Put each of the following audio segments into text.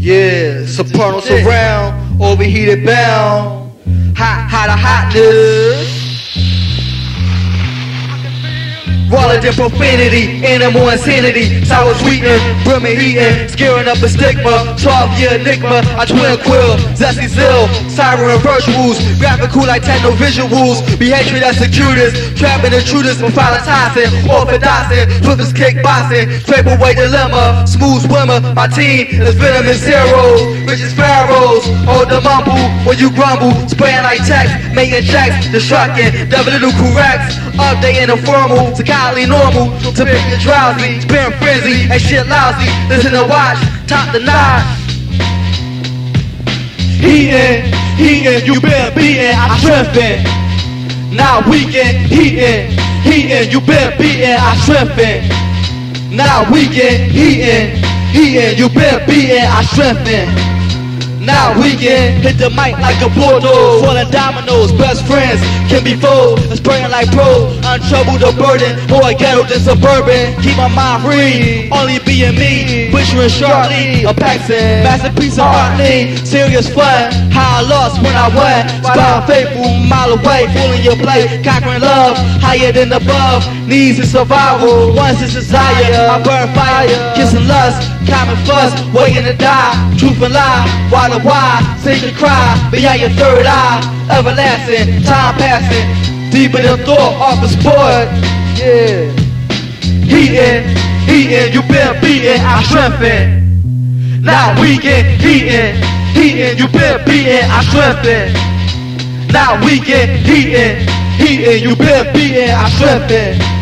Yeah, soprano surround, overheated bound. Hot, hot, hotness. Than profanity, animal insanity, sour sweetening, brimming heating, scaring up a stigma, 12 year enigma, I twin quill, zesty zill, siren virtuals, graphical like techno visuals, behavior that's cutest, trapping intruders from volatizing, orthodoxing, flippers kickboxing, paperweight dilemma, smooth swimmer, my team is venomous heroes, richest pharaohs, hold the mumble when you grumble, spraying like text, making checks, destructing, devil little corrects, updating the formal, to highly normal to pick the drowsy, spin frenzy, and shit lousy. Listen to watch, top the notch. Heatin', heatin', you been beatin', I strengthen. Now weekend, heatin', heatin', you been beatin', I strengthen. Now weekend, heatin', heatin', you been beatin', I strengthen. Now we can hit the mic like a bulldozer. Falling dominoes, best friends can be foes. Spraying like pros, untroubled or burden. More ghetto than suburban. Keep my mind free, only being me. Butchering sharply, a Paxton. Masterpiece of Hartley, serious fun. How I lost when I won. Spy faithful, mile away, fooling your play. Conquering love, higher than above. Needs is survival, once is desire. I burn fire, kissing lust, common fuss, waiting to die. Truth and lie, why the why? Say the cry, beyond your third eye. Everlasting, time passing, deeper than thought, off the sport. Yeah. Heating, heating, you been beating, I strengthen. Now we get heating, heating, you been beating, I strengthen. Now we get heating, heating, you been beating, I'm strengthen.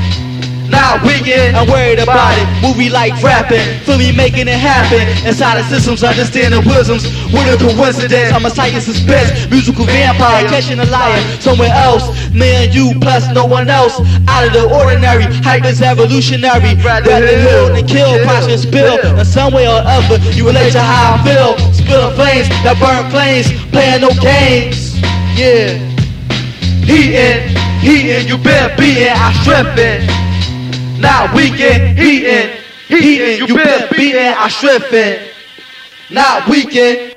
We get I'm worried about it. Movie like rapping, fully making it happen. Inside the systems, understand the wisdoms. What a coincidence. I'm a sight suspense, musical vampire, catching a liar somewhere else. Me and you plus no one else. Out of the ordinary, hype is evolutionary. Rather than than kill, passion spill. In some way or other, you relate to how I feel. Spilling flames that burn flames, playing no games. Yeah. Heating, heating, you been beating, I strengthen. Now we get heating, heating, you been beating, I strengthen. Now we get